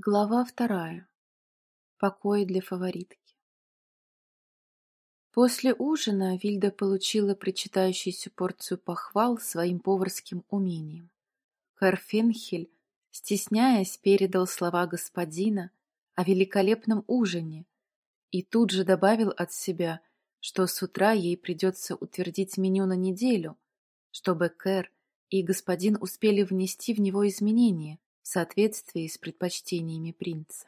Глава вторая. Покой для фаворитки. После ужина Вильда получила причитающуюся порцию похвал своим поварским умением. Карфенхель, стесняясь, передал слова господина о великолепном ужине и тут же добавил от себя, что с утра ей придется утвердить меню на неделю, чтобы Кэр и господин успели внести в него изменения, в соответствии с предпочтениями принца.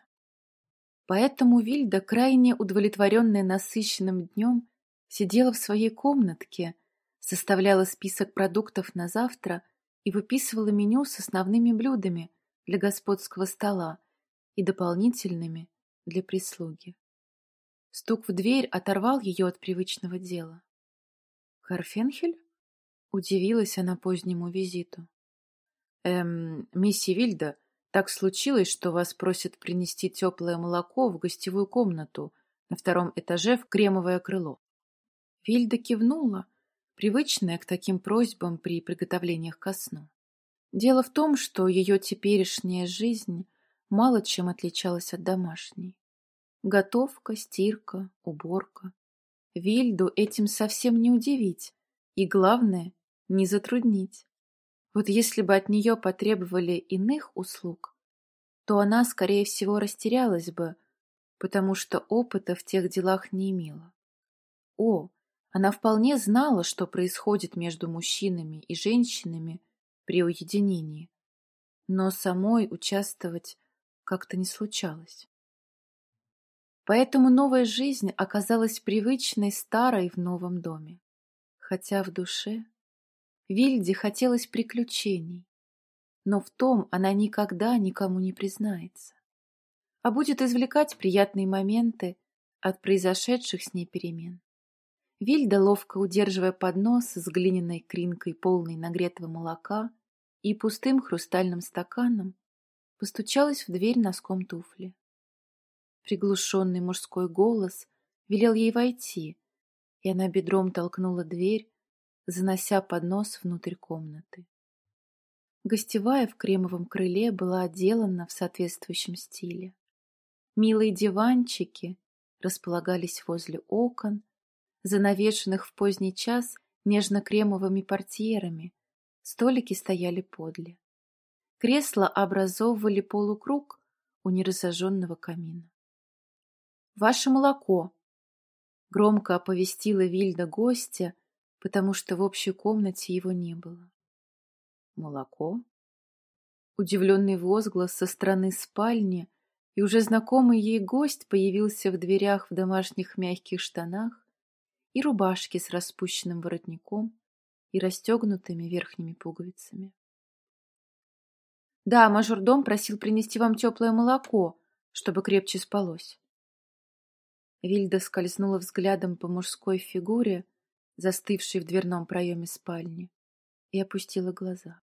Поэтому Вильда, крайне удовлетворенная насыщенным днем, сидела в своей комнатке, составляла список продуктов на завтра и выписывала меню с основными блюдами для господского стола и дополнительными для прислуги. Стук в дверь оторвал ее от привычного дела. «Карфенхель?» — удивилась она позднему визиту. Эм, мисси Вильда, так случилось, что вас просят принести теплое молоко в гостевую комнату на втором этаже в кремовое крыло. Вильда кивнула, привычная к таким просьбам при приготовлениях ко сну. Дело в том, что ее теперешняя жизнь мало чем отличалась от домашней. Готовка, стирка, уборка. Вильду этим совсем не удивить и, главное, не затруднить. Вот если бы от нее потребовали иных услуг, то она, скорее всего, растерялась бы, потому что опыта в тех делах не имела. О, она вполне знала, что происходит между мужчинами и женщинами при уединении, но самой участвовать как-то не случалось. Поэтому новая жизнь оказалась привычной старой в новом доме, хотя в душе Вильде хотелось приключений, но в том она никогда никому не признается, а будет извлекать приятные моменты от произошедших с ней перемен. Вильда, ловко удерживая поднос с глиняной кринкой, полной нагретого молока и пустым хрустальным стаканом, постучалась в дверь носком туфли. Приглушенный мужской голос велел ей войти, и она бедром толкнула дверь, занося поднос внутрь комнаты. Гостевая в кремовом крыле была отделана в соответствующем стиле. Милые диванчики располагались возле окон, занавешенных в поздний час нежно-кремовыми портьерами, столики стояли подле. Кресла образовывали полукруг у неразожженного камина. «Ваше молоко!» — громко оповестила Вильда гостя, потому что в общей комнате его не было. Молоко? Удивленный возглас со стороны спальни, и уже знакомый ей гость появился в дверях в домашних мягких штанах и рубашке с распущенным воротником и расстегнутыми верхними пуговицами. «Да, мажордом просил принести вам теплое молоко, чтобы крепче спалось». Вильда скользнула взглядом по мужской фигуре, застывшей в дверном проеме спальни, и опустила глаза.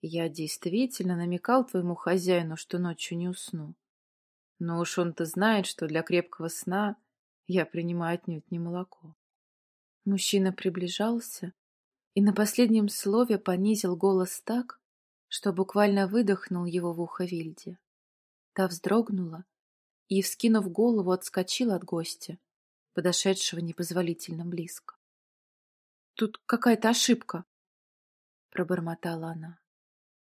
Я действительно намекал твоему хозяину, что ночью не усну. Но уж он-то знает, что для крепкого сна я принимаю отнюдь не молоко. Мужчина приближался и на последнем слове понизил голос так, что буквально выдохнул его в ухо Вильде. Та вздрогнула и, вскинув голову, отскочила от гостя, подошедшего непозволительно близко. Тут какая-то ошибка, пробормотала она.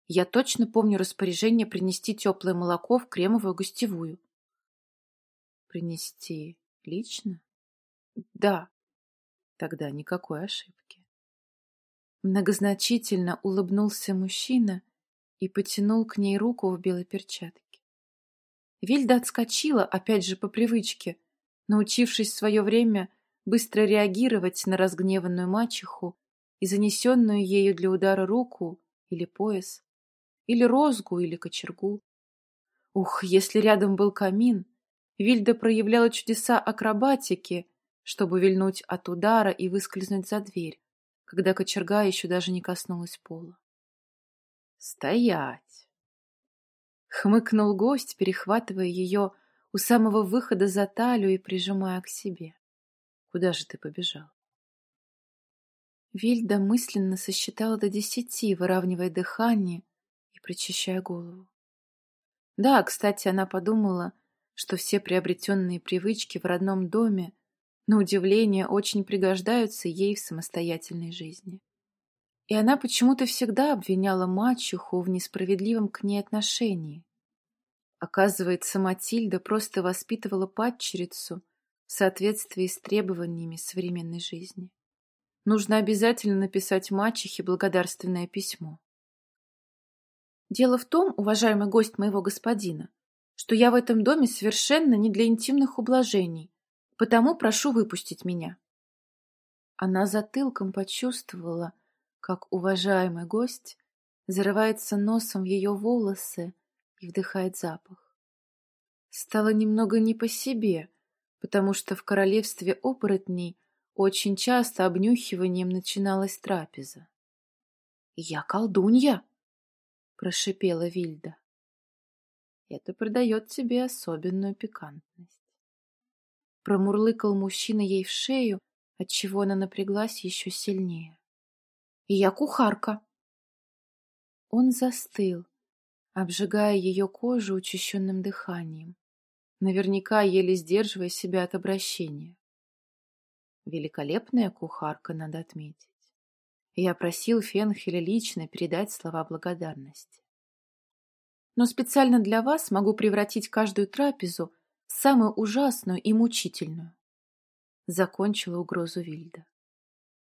Я точно помню распоряжение принести теплое молоко в кремовую гостевую. Принести лично? Да. Тогда никакой ошибки. Многозначительно улыбнулся мужчина и потянул к ней руку в белой перчатке. Вильда отскочила, опять же по привычке, научившись в свое время быстро реагировать на разгневанную мачеху и занесенную ею для удара руку или пояс, или розгу, или кочергу. Ух, если рядом был камин, Вильда проявляла чудеса акробатики, чтобы вильнуть от удара и выскользнуть за дверь, когда кочерга еще даже не коснулась пола. «Стоять!» — хмыкнул гость, перехватывая ее у самого выхода за талию и прижимая к себе. Куда же ты побежал? Вильда мысленно сосчитала до десяти, выравнивая дыхание и прочищая голову. Да, кстати, она подумала, что все приобретенные привычки в родном доме, на удивление, очень пригождаются ей в самостоятельной жизни. И она почему-то всегда обвиняла мачеху в несправедливом к ней отношении. Оказывается, Матильда просто воспитывала падчерицу соответствии с требованиями современной жизни. Нужно обязательно написать мачехе благодарственное письмо. Дело в том, уважаемый гость моего господина, что я в этом доме совершенно не для интимных ублажений, потому прошу выпустить меня. Она затылком почувствовала, как уважаемый гость зарывается носом в ее волосы и вдыхает запах. Стало немного не по себе, потому что в королевстве оборотней очень часто обнюхиванием начиналась трапеза. «Я колдунья!» — прошипела Вильда. «Это придает тебе особенную пикантность». Промурлыкал мужчина ей в шею, отчего она напряглась еще сильнее. «И я кухарка!» Он застыл, обжигая ее кожу учащенным дыханием, наверняка еле сдерживая себя от обращения. Великолепная кухарка, надо отметить. Я просил Фенхеля лично передать слова благодарности. Но специально для вас могу превратить каждую трапезу в самую ужасную и мучительную. Закончила угрозу Вильда.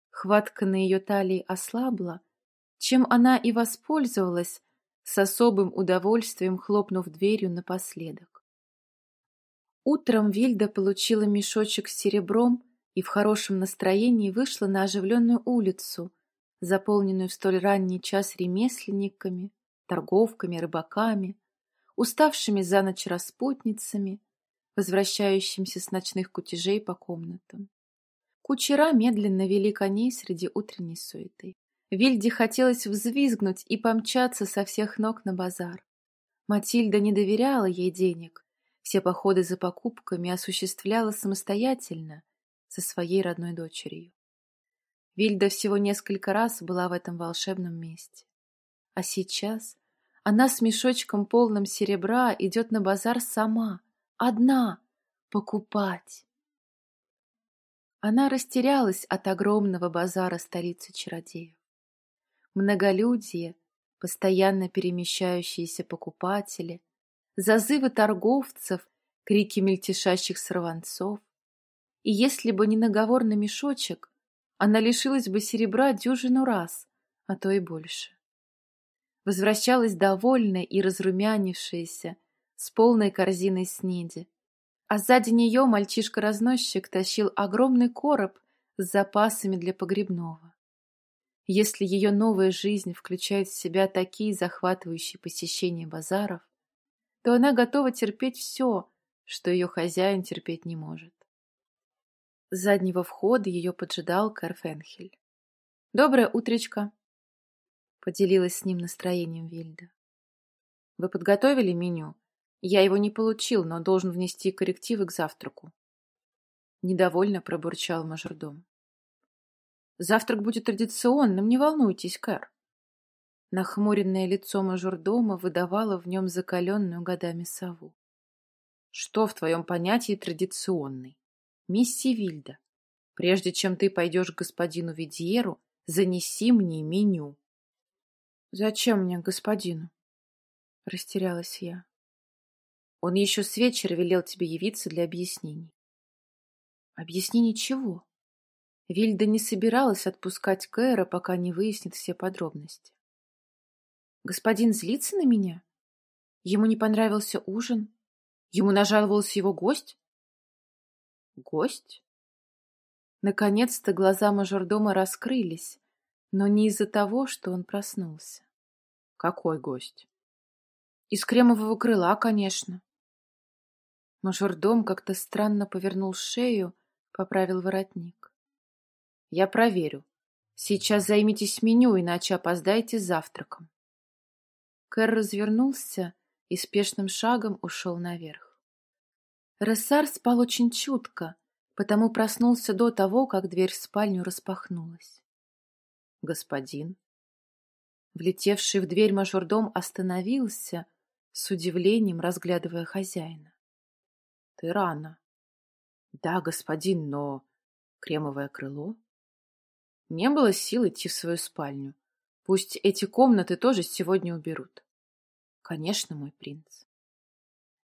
Хватка на ее талии ослабла, чем она и воспользовалась, с особым удовольствием хлопнув дверью напоследок. Утром Вильда получила мешочек с серебром и в хорошем настроении вышла на оживленную улицу, заполненную в столь ранний час ремесленниками, торговками, рыбаками, уставшими за ночь распутницами, возвращающимися с ночных кутежей по комнатам. Кучера медленно вели коней среди утренней суеты. Вильде хотелось взвизгнуть и помчаться со всех ног на базар. Матильда не доверяла ей денег, все походы за покупками осуществляла самостоятельно, со своей родной дочерью. Вильда всего несколько раз была в этом волшебном месте. А сейчас она с мешочком полным серебра идет на базар сама, одна, покупать. Она растерялась от огромного базара столицы чародеев. Многолюдие, постоянно перемещающиеся покупатели, зазывы торговцев, крики мельтешащих сорванцов, и если бы не наговор на мешочек, она лишилась бы серебра дюжину раз, а то и больше. Возвращалась довольная и разрумянившаяся, с полной корзиной снеди. А сзади нее мальчишка-разносчик тащил огромный короб с запасами для погребного. Если ее новая жизнь включает в себя такие захватывающие посещения базаров, то она готова терпеть все, что ее хозяин терпеть не может. С заднего входа ее поджидал Карфенхель. «Доброе утречко!» — поделилась с ним настроением Вильда. «Вы подготовили меню? Я его не получил, но должен внести коррективы к завтраку». Недовольно пробурчал мажордом. «Завтрак будет традиционным, не волнуйтесь, Кэр». Нахмуренное лицо мажордома выдавало в нем закаленную годами сову. «Что в твоем понятии традиционный?» Мисси Вильда, прежде чем ты пойдешь к господину Видьеру, занеси мне меню. — Зачем мне господину? — растерялась я. Он еще с вечера велел тебе явиться для объяснений. Объяснений чего? Вильда не собиралась отпускать Кэра, пока не выяснит все подробности. Господин злится на меня? Ему не понравился ужин? Ему нажаловался его гость? Гость? Наконец-то глаза мажордома раскрылись, но не из-за того, что он проснулся. Какой гость? Из кремового крыла, конечно. Мажордом как-то странно повернул шею, поправил воротник. Я проверю. Сейчас займитесь меню, иначе опоздаете с завтраком. Кэр развернулся и спешным шагом ушел наверх. Рессар спал очень чутко, потому проснулся до того, как дверь в спальню распахнулась. «Господин?» Влетевший в дверь мажордом остановился, с удивлением разглядывая хозяина. Ты рано. Да, господин, но кремовое крыло? Не было сил идти в свою спальню. Пусть эти комнаты тоже сегодня уберут. Конечно, мой принц.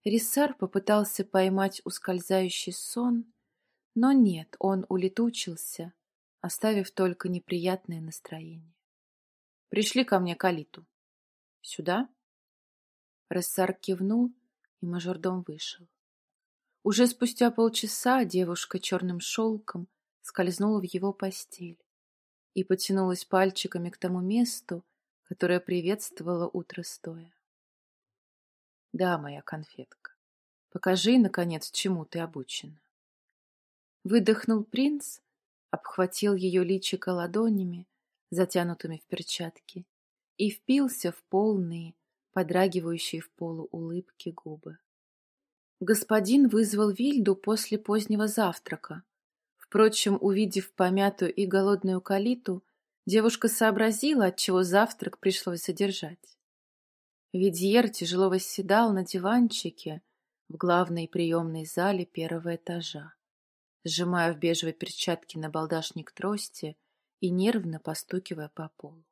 Рисар попытался поймать ускользающий сон, но нет, он улетучился, оставив только неприятное настроение. Пришли ко мне Калиту. Сюда? Рессар кивнул, и мажордом вышел. Уже спустя полчаса девушка черным шелком скользнула в его постель и потянулась пальчиками к тому месту, которое приветствовало утро стоя. Да, моя конфетка, покажи, наконец, чему ты обучена. Выдохнул принц, обхватил ее личико ладонями, затянутыми в перчатки, и впился в полные, подрагивающие в полу улыбки губы. Господин вызвал Вильду после позднего завтрака, Впрочем, увидев помятую и голодную калиту, девушка сообразила, отчего завтрак пришлось задержать. Видьер тяжело восседал на диванчике в главной приемной зале первого этажа, сжимая в бежевой перчатке на балдашник трости и нервно постукивая по полу.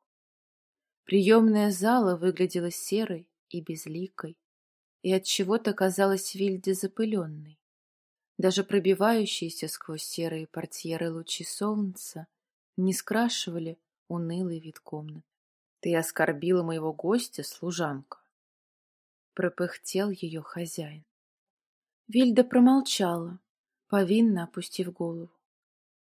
Приемная зала выглядела серой и безликой, и от чего то казалась Вильде запыленной. Даже пробивающиеся сквозь серые портьеры лучи солнца не скрашивали унылый вид комнаты. — Ты оскорбила моего гостя, служанка! — пропыхтел ее хозяин. Вильда промолчала, повинно опустив голову.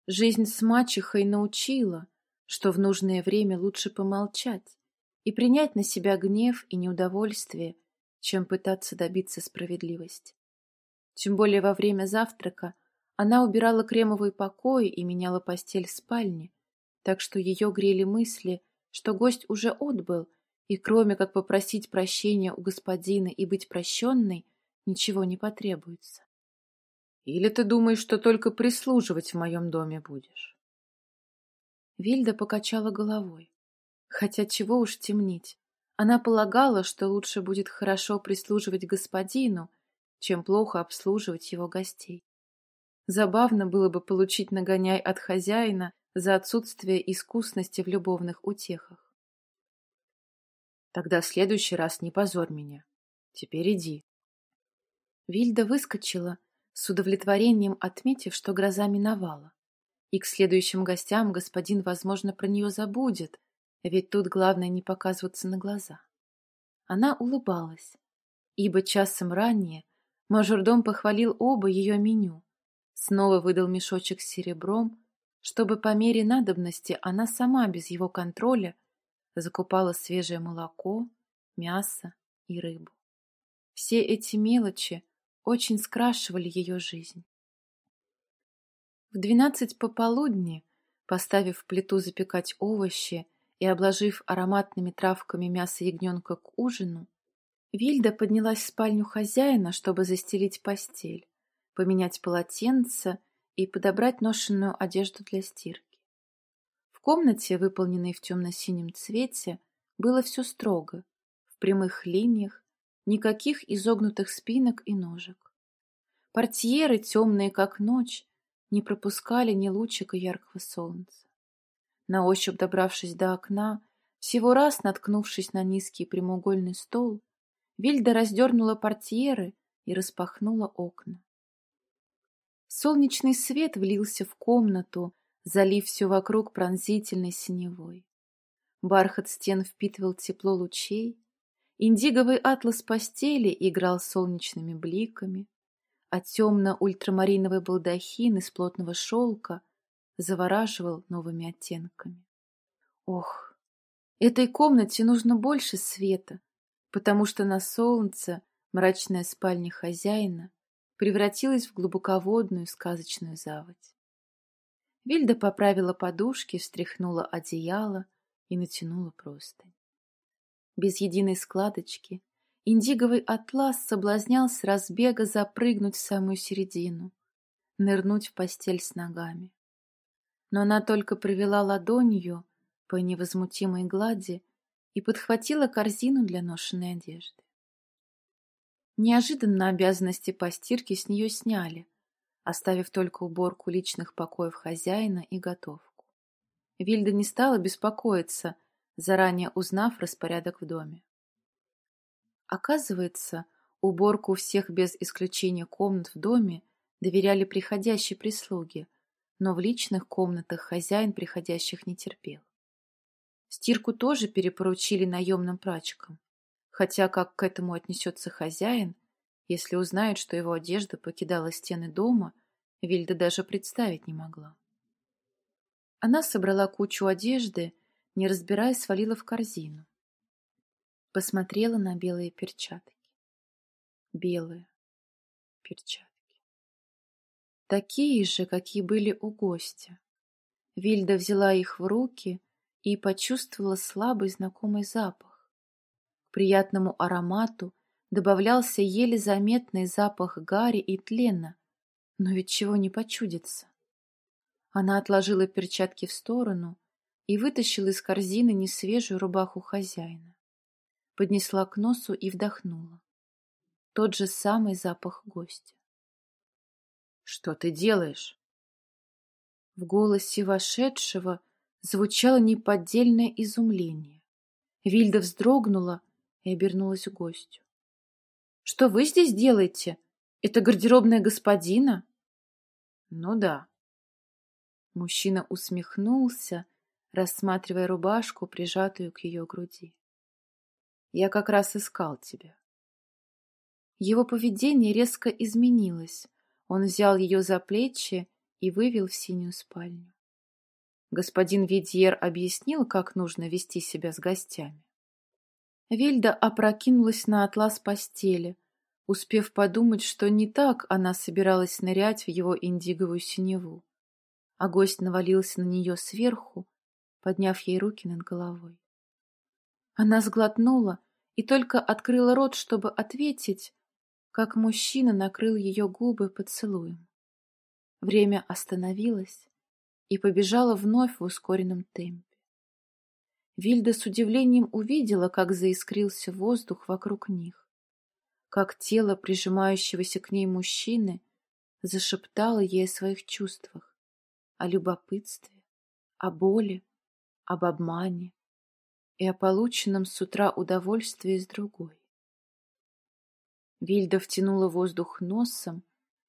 Жизнь с мачехой научила, что в нужное время лучше помолчать и принять на себя гнев и неудовольствие, чем пытаться добиться справедливости. Тем более во время завтрака она убирала кремовый покой и меняла постель в спальне, так что ее грели мысли, что гость уже отбыл, и кроме как попросить прощения у господина и быть прощенной, ничего не потребуется. Или ты думаешь, что только прислуживать в моем доме будешь? Вильда покачала головой. Хотя чего уж темнить. Она полагала, что лучше будет хорошо прислуживать господину, чем плохо обслуживать его гостей. Забавно было бы получить нагоняй от хозяина за отсутствие искусности в любовных утехах. Тогда в следующий раз не позорь меня. Теперь иди. Вильда выскочила, с удовлетворением отметив, что гроза миновала. И к следующим гостям господин, возможно, про нее забудет, ведь тут главное не показываться на глаза. Она улыбалась, ибо часом ранее Мажордом похвалил оба ее меню. Снова выдал мешочек с серебром, чтобы по мере надобности она сама без его контроля закупала свежее молоко, мясо и рыбу. Все эти мелочи очень скрашивали ее жизнь. В двенадцать пополудни, поставив в плиту запекать овощи и обложив ароматными травками мясо ягненка к ужину, Вильда поднялась в спальню хозяина, чтобы застелить постель, поменять полотенце и подобрать ношенную одежду для стирки. В комнате, выполненной в темно-синем цвете, было все строго, в прямых линиях, никаких изогнутых спинок и ножек. Портьеры, темные как ночь, не пропускали ни лучика яркого солнца. На ощупь добравшись до окна, всего раз наткнувшись на низкий прямоугольный стол, Вильда раздернула портьеры и распахнула окна. Солнечный свет влился в комнату, залив все вокруг пронзительной синевой. Бархат стен впитывал тепло лучей, индиговый атлас постели играл солнечными бликами, а темно-ультрамариновый балдахин из плотного шелка завораживал новыми оттенками. Ох, этой комнате нужно больше света, потому что на солнце мрачная спальня хозяина превратилась в глубоководную сказочную заводь. Вильда поправила подушки, встряхнула одеяло и натянула простынь. Без единой складочки индиговый атлас соблазнял с разбега запрыгнуть в самую середину, нырнуть в постель с ногами. Но она только провела ладонью по невозмутимой глади и подхватила корзину для ношенной одежды. Неожиданно обязанности по стирке с нее сняли, оставив только уборку личных покоев хозяина и готовку. Вильда не стала беспокоиться, заранее узнав распорядок в доме. Оказывается, уборку всех без исключения комнат в доме доверяли приходящей прислуге, но в личных комнатах хозяин приходящих не терпел. Стирку тоже перепоручили наемным прачкам, хотя как к этому отнесется хозяин, если узнает, что его одежда покидала стены дома, Вильда даже представить не могла. Она собрала кучу одежды, не разбирая, свалила в корзину. Посмотрела на белые перчатки. Белые перчатки. Такие же, какие были у гостя. Вильда взяла их в руки и почувствовала слабый знакомый запах. К приятному аромату добавлялся еле заметный запах гари и тлена, но ведь чего не почудится. Она отложила перчатки в сторону и вытащила из корзины несвежую рубаху хозяина. Поднесла к носу и вдохнула. Тот же самый запах гостя. «Что ты делаешь?» В голосе вошедшего звучало неподдельное изумление. Вильда вздрогнула и обернулась к гостю. Что вы здесь делаете? Это гардеробная господина? Ну да. Мужчина усмехнулся, рассматривая рубашку, прижатую к ее груди. Я как раз искал тебя. Его поведение резко изменилось. Он взял ее за плечи и вывел в синюю спальню. Господин Видьер объяснил, как нужно вести себя с гостями. Вильда опрокинулась на атлас постели, успев подумать, что не так она собиралась нырять в его индиговую синеву. А гость навалился на нее сверху, подняв ей руки над головой. Она сглотнула и только открыла рот, чтобы ответить, как мужчина накрыл ее губы поцелуем. Время остановилось и побежало вновь в ускоренном темпе. Вильда с удивлением увидела, как заискрился воздух вокруг них, как тело прижимающегося к ней мужчины зашептало ей о своих чувствах, о любопытстве, о боли, об обмане и о полученном с утра удовольствии с другой. Вильда втянула воздух носом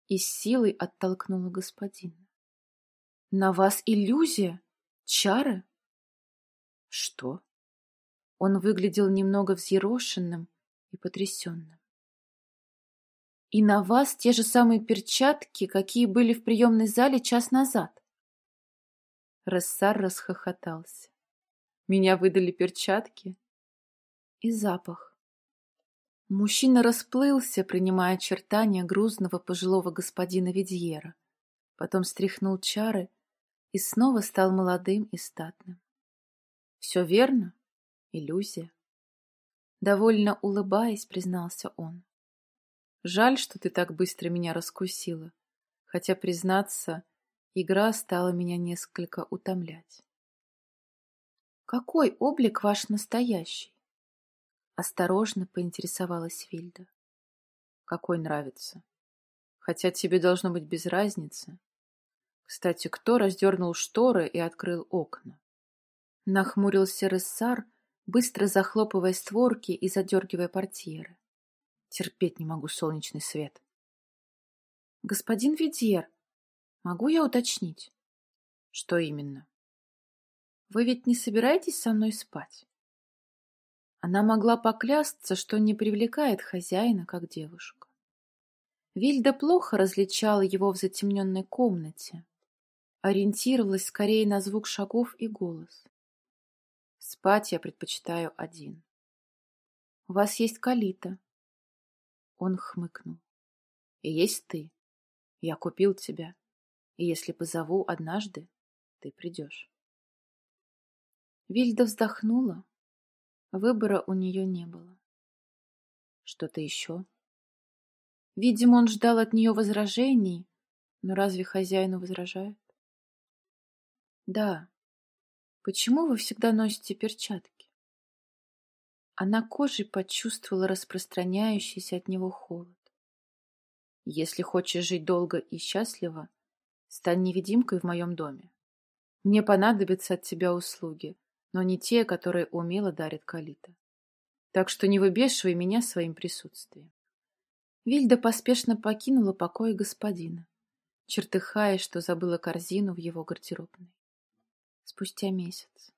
и с силой оттолкнула господина. «На вас иллюзия? Чары?» Что? Он выглядел немного взъерошенным и потрясенным. И на вас те же самые перчатки, какие были в приемной зале час назад. Рассар расхохотался. Меня выдали перчатки и запах. Мужчина расплылся, принимая очертания грузного пожилого господина Видьера. Потом стряхнул чары и снова стал молодым и статным. Все верно? Иллюзия. Довольно улыбаясь, признался он. Жаль, что ты так быстро меня раскусила. Хотя, признаться, игра стала меня несколько утомлять. Какой облик ваш настоящий? Осторожно поинтересовалась Вильда. Какой нравится. Хотя тебе должно быть без разницы. Кстати, кто раздернул шторы и открыл окна? Нахмурился Рессар, быстро захлопывая створки и задергивая портьеры. Терпеть не могу солнечный свет. Господин Видьер, могу я уточнить? Что именно? Вы ведь не собираетесь со мной спать? Она могла поклясться, что не привлекает хозяина как девушка. Вильда плохо различала его в затемненной комнате, ориентировалась скорее на звук шагов и голос. Спать я предпочитаю один. У вас есть Калита. Он хмыкнул. И есть ты. Я купил тебя. И если позову однажды, ты придешь. Вильда вздохнула. Выбора у нее не было. Что-то еще? Видимо, он ждал от нее возражений, но разве хозяину возражают? Да, Почему вы всегда носите перчатки? Она кожей почувствовала распространяющийся от него холод. Если хочешь жить долго и счастливо, стань невидимкой в моем доме. Мне понадобятся от тебя услуги, но не те, которые умело дарит Калита. Так что не выбешивай меня своим присутствием. Вильда поспешно покинула покой господина, чертыхая, что забыла корзину в его гардеробной. Спустя месяц.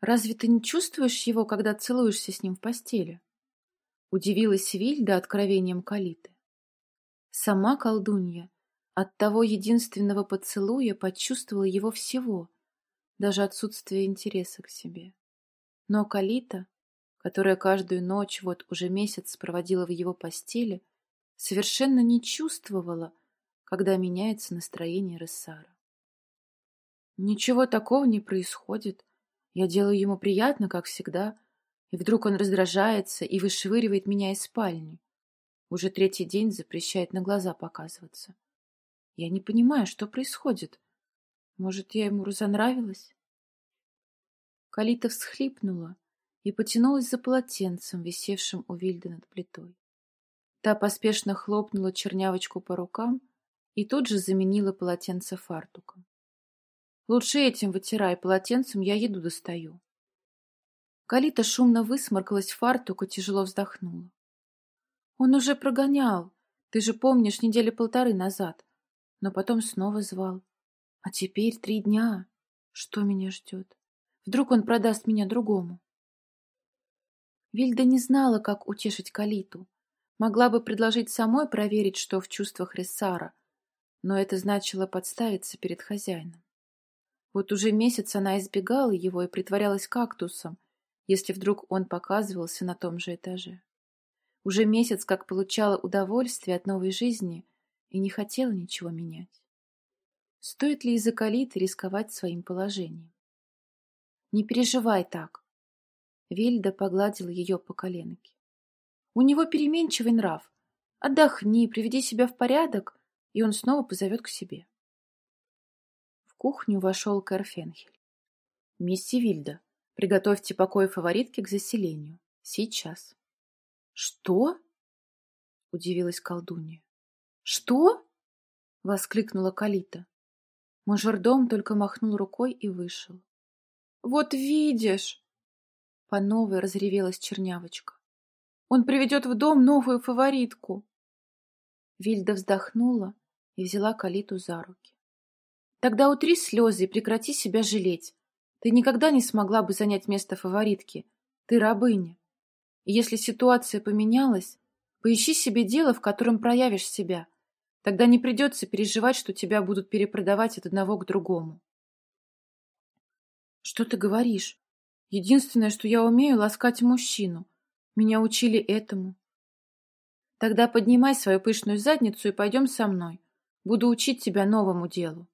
«Разве ты не чувствуешь его, когда целуешься с ним в постели?» Удивилась Вильда откровением Калиты. Сама колдунья от того единственного поцелуя почувствовала его всего, даже отсутствие интереса к себе. Но Калита, которая каждую ночь вот уже месяц проводила в его постели, совершенно не чувствовала, когда меняется настроение Рессара. Ничего такого не происходит. Я делаю ему приятно, как всегда, и вдруг он раздражается и вышвыривает меня из спальни. Уже третий день запрещает на глаза показываться. Я не понимаю, что происходит. Может, я ему разонравилась? Калита всхлипнула и потянулась за полотенцем, висевшим у Вильды над плитой. Та поспешно хлопнула чернявочку по рукам и тут же заменила полотенце фартуком. Лучше этим вытирай, полотенцем я еду достаю. Калита шумно высморкалась в фартук и тяжело вздохнула. Он уже прогонял, ты же помнишь, недели полторы назад. Но потом снова звал. А теперь три дня. Что меня ждет? Вдруг он продаст меня другому? Вильда не знала, как утешить Калиту. Могла бы предложить самой проверить, что в чувствах Рессара, но это значило подставиться перед хозяином. Вот уже месяц она избегала его и притворялась кактусом, если вдруг он показывался на том же этаже. Уже месяц как получала удовольствие от новой жизни и не хотела ничего менять. Стоит ли из-за рисковать своим положением? Не переживай так. Вильда погладила ее по коленке. У него переменчивый нрав. Отдохни, приведи себя в порядок, и он снова позовет к себе. Кухню вошел Кэрфенхель. «Мисси Вильда, приготовьте покой фаворитки к заселению. Сейчас». «Что?» — удивилась колдунья. «Что?» — воскликнула Калита. Мажордом только махнул рукой и вышел. «Вот видишь!» По новой разревелась чернявочка. «Он приведет в дом новую фаворитку!» Вильда вздохнула и взяла Калиту за руки. «Тогда утри слезы и прекрати себя жалеть. Ты никогда не смогла бы занять место фаворитки. Ты рабыня. И если ситуация поменялась, поищи себе дело, в котором проявишь себя. Тогда не придется переживать, что тебя будут перепродавать от одного к другому. Что ты говоришь? Единственное, что я умею, ласкать мужчину. Меня учили этому. Тогда поднимай свою пышную задницу и пойдем со мной. Буду учить тебя новому делу.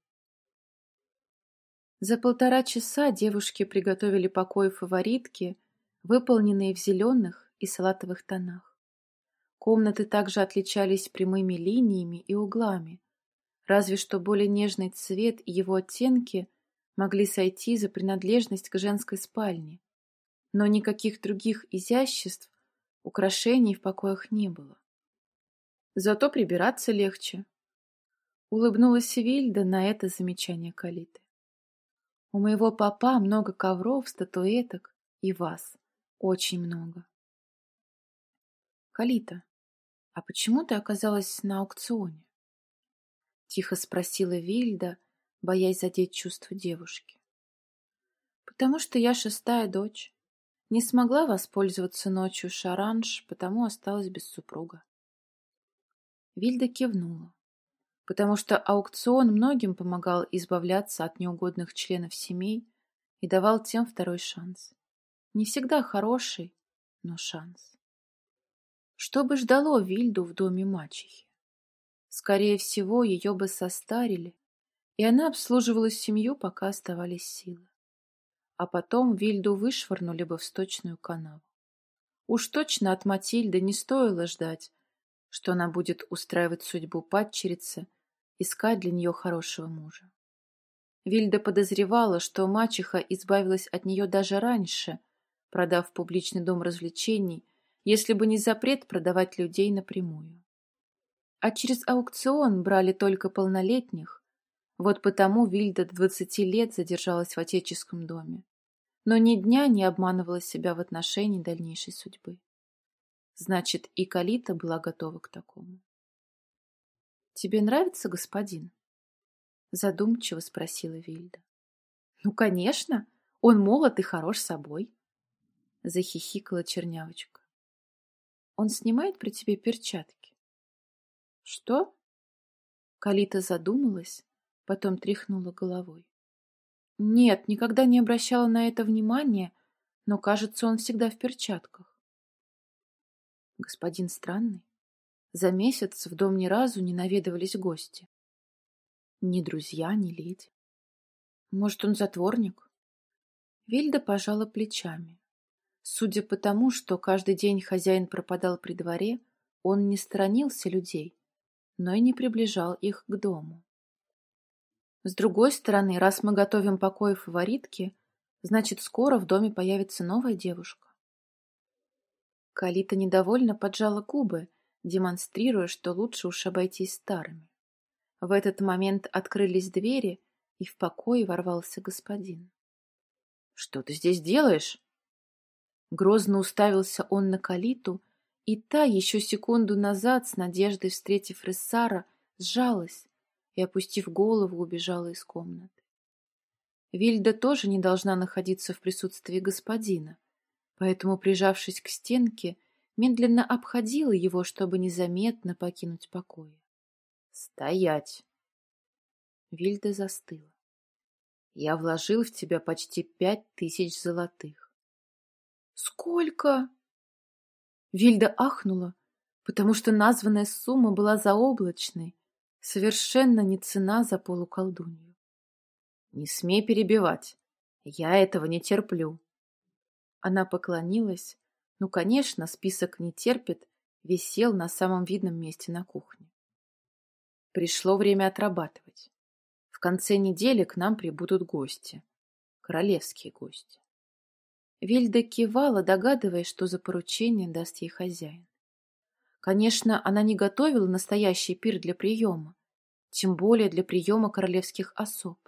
За полтора часа девушки приготовили покой фаворитки, выполненные в зеленых, и салатовых тонах. Комнаты также отличались прямыми линиями и углами, разве что более нежный цвет и его оттенки могли сойти за принадлежность к женской спальне, но никаких других изяществ, украшений в покоях не было. Зато прибираться легче. Улыбнулась Вильда на это замечание Калиты. У моего папа много ковров, статуэток и вас. Очень много. «Калита, а почему ты оказалась на аукционе?» Тихо спросила Вильда, боясь задеть чувства девушки. «Потому что я шестая дочь. Не смогла воспользоваться ночью шаранж, потому осталась без супруга». Вильда кивнула, потому что аукцион многим помогал избавляться от неугодных членов семей и давал тем второй шанс. Не всегда хороший, но шанс. Что бы ждало Вильду в доме мачехи? Скорее всего, ее бы состарили, и она обслуживала семью, пока оставались силы. А потом Вильду вышвырнули бы в сточную канаву. Уж точно от Матильды не стоило ждать, что она будет устраивать судьбу падчерицы, искать для нее хорошего мужа. Вильда подозревала, что мачеха избавилась от нее даже раньше, продав публичный дом развлечений, если бы не запрет продавать людей напрямую. А через аукцион брали только полнолетних, вот потому Вильда до двадцати лет задержалась в отеческом доме, но ни дня не обманывала себя в отношении дальнейшей судьбы. Значит, и Калита была готова к такому. «Тебе нравится господин?» Задумчиво спросила Вильда. «Ну, конечно, он молод и хорош собой», захихикала чернявочка. «Он снимает при тебе перчатки?» «Что?» Калита задумалась, потом тряхнула головой. «Нет, никогда не обращала на это внимания, но, кажется, он всегда в перчатках». «Господин странный, за месяц в дом ни разу не наведывались гости. Ни друзья, ни леди. Может, он затворник? Вильда пожала плечами. Судя по тому, что каждый день хозяин пропадал при дворе, он не сторонился людей, но и не приближал их к дому. С другой стороны, раз мы готовим покой фаворитки, значит, скоро в доме появится новая девушка. Калита недовольно поджала губы, демонстрируя, что лучше уж обойтись старыми. В этот момент открылись двери, и в покое ворвался господин. — Что ты здесь делаешь? Грозно уставился он на Калиту, и та, еще секунду назад, с надеждой встретив Рессара, сжалась и, опустив голову, убежала из комнаты. Вильда тоже не должна находиться в присутствии господина, поэтому, прижавшись к стенке, медленно обходила его, чтобы незаметно покинуть покоя. Стоять. Вильда застыла. Я вложил в тебя почти пять тысяч золотых. Сколько? Вильда ахнула, потому что названная сумма была заоблачной, совершенно не цена за полуколдунью. Не смей перебивать. Я этого не терплю. Она поклонилась. Ну, конечно, список не терпит, висел на самом видном месте на кухне. Пришло время отрабатывать. В конце недели к нам прибудут гости. Королевские гости. Вильда кивала, догадываясь, что за поручение даст ей хозяин. Конечно, она не готовила настоящий пир для приема, тем более для приема королевских особ.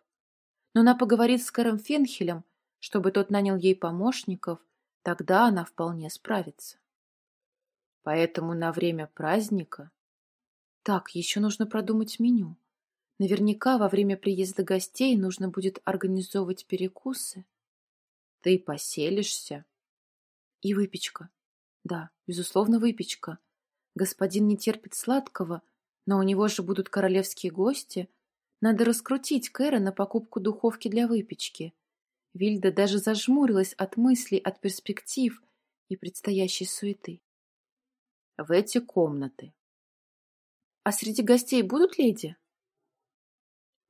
Но она поговорит с Кэром Фенхелем, чтобы тот нанял ей помощников, тогда она вполне справится. Поэтому на время праздника так, еще нужно продумать меню. Наверняка во время приезда гостей нужно будет организовывать перекусы. Ты поселишься? И выпечка. Да, безусловно, выпечка. Господин не терпит сладкого, но у него же будут королевские гости. Надо раскрутить Кэра на покупку духовки для выпечки. Вильда даже зажмурилась от мыслей, от перспектив и предстоящей суеты. В эти комнаты «А среди гостей будут леди?»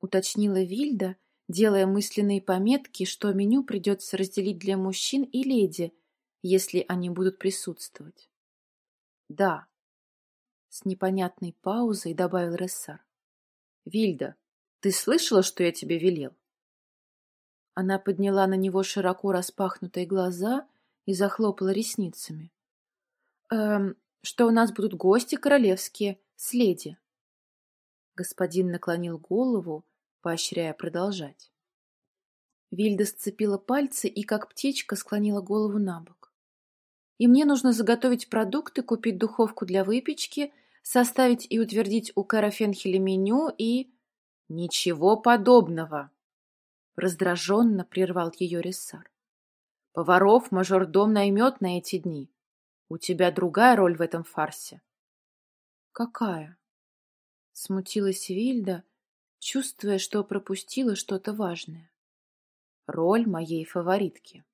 Уточнила Вильда, делая мысленные пометки, что меню придется разделить для мужчин и леди, если они будут присутствовать. «Да», — с непонятной паузой добавил Рессар. «Вильда, ты слышала, что я тебе велел?» Она подняла на него широко распахнутые глаза и захлопала ресницами. «Эм, что у нас будут гости королевские, с леди. Господин наклонил голову, поощряя продолжать. Вильда сцепила пальцы и, как птичка, склонила голову на бок. И мне нужно заготовить продукты, купить духовку для выпечки, составить и утвердить у Кэра Фенхеля меню и... Ничего подобного! Раздраженно прервал ее Рессар. Поваров мажордом наймет на эти дни. У тебя другая роль в этом фарсе. Какая? Смутилась Вильда, чувствуя, что пропустила что-то важное. Роль моей фаворитки.